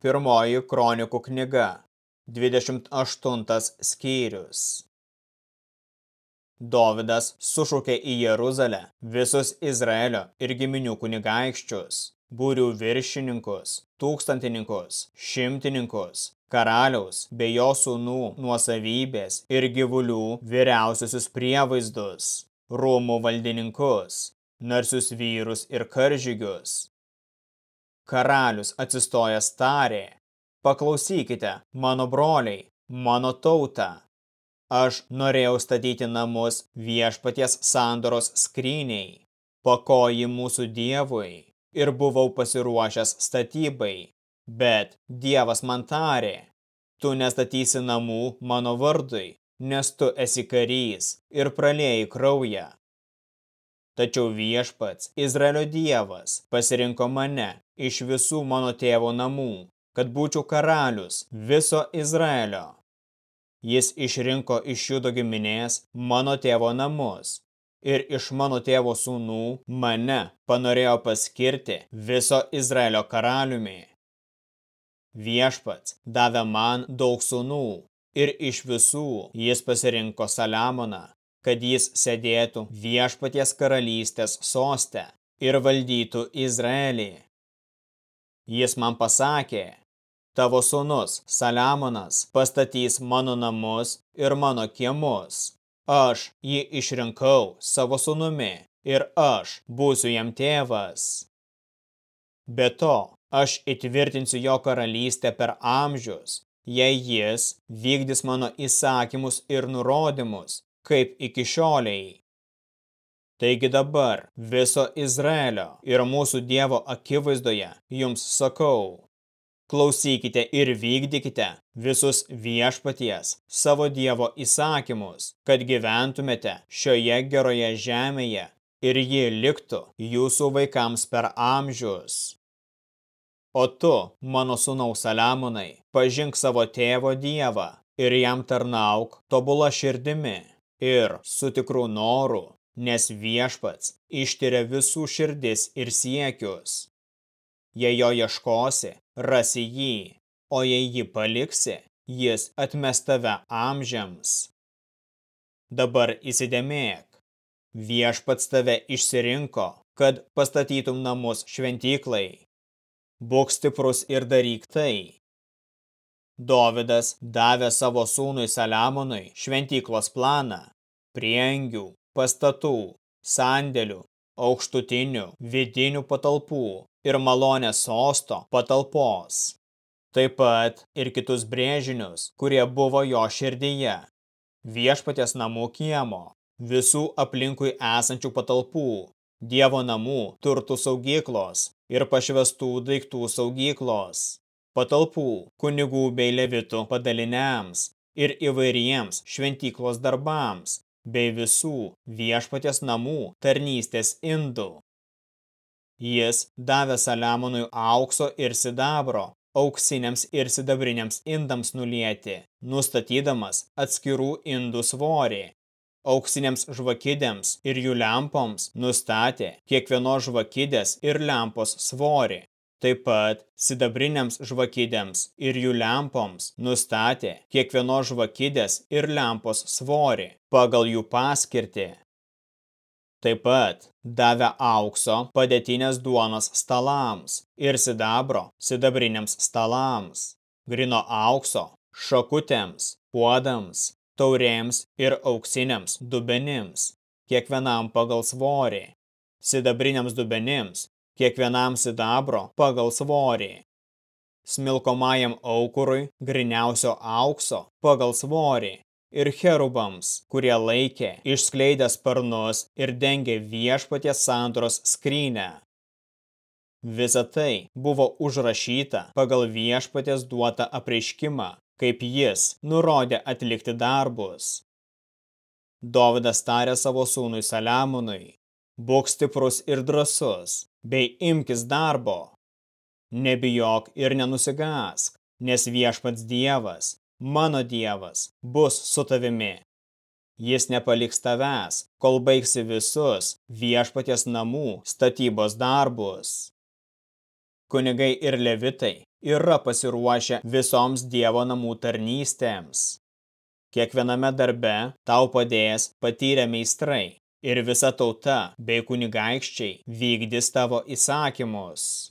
Pirmoji kronikų knyga, 28 skyrius. Dovidas sušaukė į Jeruzalę visus Izraelio ir giminių kunigaikščius, būrių viršininkus, tūkstantininkus, šimtininkus, karaliaus bei jo sūnų nuosavybės ir gyvulių vyriausiusius prievaizdus, rūmų valdininkus, narsius vyrus ir karžygius, Karalius atsistojęs tarė, paklausykite, mano broliai, mano tauta. Aš norėjau statyti namus viešpaties sandoros skryniai, pakoji mūsų dievui ir buvau pasiruošęs statybai, bet dievas man tarė, tu nestatysi namų mano vardui, nes tu esi karys ir pralėjai kraują. Tačiau viešpats, Izraelio dievas, pasirinko mane iš visų mano tėvo namų, kad būčiau karalius viso Izraelio. Jis išrinko iš judo giminės mano tėvo namus ir iš mano tėvo sūnų mane panorėjo paskirti viso Izraelio karaliumi. Viešpats davė man daug sūnų ir iš visų jis pasirinko Saliamoną, kad jis sėdėtų viešpaties karalystės soste ir valdytų Izraelį. Jis man pasakė, tavo sūnus Saliamonas pastatys mano namus ir mano kiemus. Aš jį išrinkau savo sūnumi ir aš būsiu jam tėvas. Be to, aš įtvirtinsiu jo karalystę per amžius, jei jis vykdys mano įsakymus ir nurodymus kaip iki šioliai. Taigi dabar viso Izraelio ir mūsų Dievo akivaizdoje jums sakau, klausykite ir vykdykite visus viešpaties savo Dievo įsakymus, kad gyventumėte šioje geroje žemėje ir ji liktų jūsų vaikams per amžius. O tu, mano sūnaus Saliamonai, pažink savo tėvo Dievą ir jam tarnauk tobula širdimi ir su tikru noru, nes viešpats ištiria visų širdis ir siekius. Jei jo ieškosi, rasi jį, o jei jį paliksi, jis atmes tave amžiams. Dabar įsidėmėk, viešpats tave išsirinko, kad pastatytum namus šventyklai. Būk stiprus ir daryk tai, Dovidas davė savo sūnui Saliamonui šventyklos planą, priengių, pastatų, sandėlių, aukštutinių, vidinių patalpų ir malonės sosto patalpos. Taip pat ir kitus brėžinius, kurie buvo jo širdyje. Viešpatės namų kiemo, visų aplinkui esančių patalpų, Dievo namų turtų saugyklos ir pašvestų daiktų saugyklos patalpų kunigų bei levitų padaliniams ir įvairiems šventyklos darbams bei visų viešpatės namų tarnystės indų. Jis davė Saliamonui aukso ir sidabro, auksiniams ir sidabriniams indams nulieti, nustatydamas atskirų indų svorį. Auksiniams žvakidėms ir jų lempoms nustatė kiekvienos žvakidės ir lempos svorį. Taip pat sidabriniams žvakidėms ir jų lempoms nustatė kiekvienos žvakidės ir lempos svorį pagal jų paskirtį. Taip pat davė aukso padėtinės duonos stalams ir sidabro sidabriniams stalams, grino aukso šakutėms, puodams, taurėms ir auksiniams dubenims, kiekvienam pagal svorį, sidabriniams dubenims kiekvienam sidabro pagal svorį. Smilkomajam aukurui griniausio aukso pagal svorį ir cherubams, kurie laikė išskleidę sparnus ir dengė viešpaties sandoros skrynę. Visa tai buvo užrašyta pagal viešpatės duotą apreiškimą, kaip jis nurodė atlikti darbus. Dovydas tarė savo sūnui Saliamonui, būk stiprus ir drasus, bei imkis darbo. Nebijok ir nenusigask, nes viešpats Dievas, mano Dievas, bus su tavimi. Jis nepaliks tavęs, kol baigsi visus viešpaties namų statybos darbus. Kunigai ir levitai yra pasiruošę visoms Dievo namų tarnystėms. Kiekviename darbe tau padės patyrę meistrai ir visa tauta bei kunigaikščiai vykdys tavo įsakymus.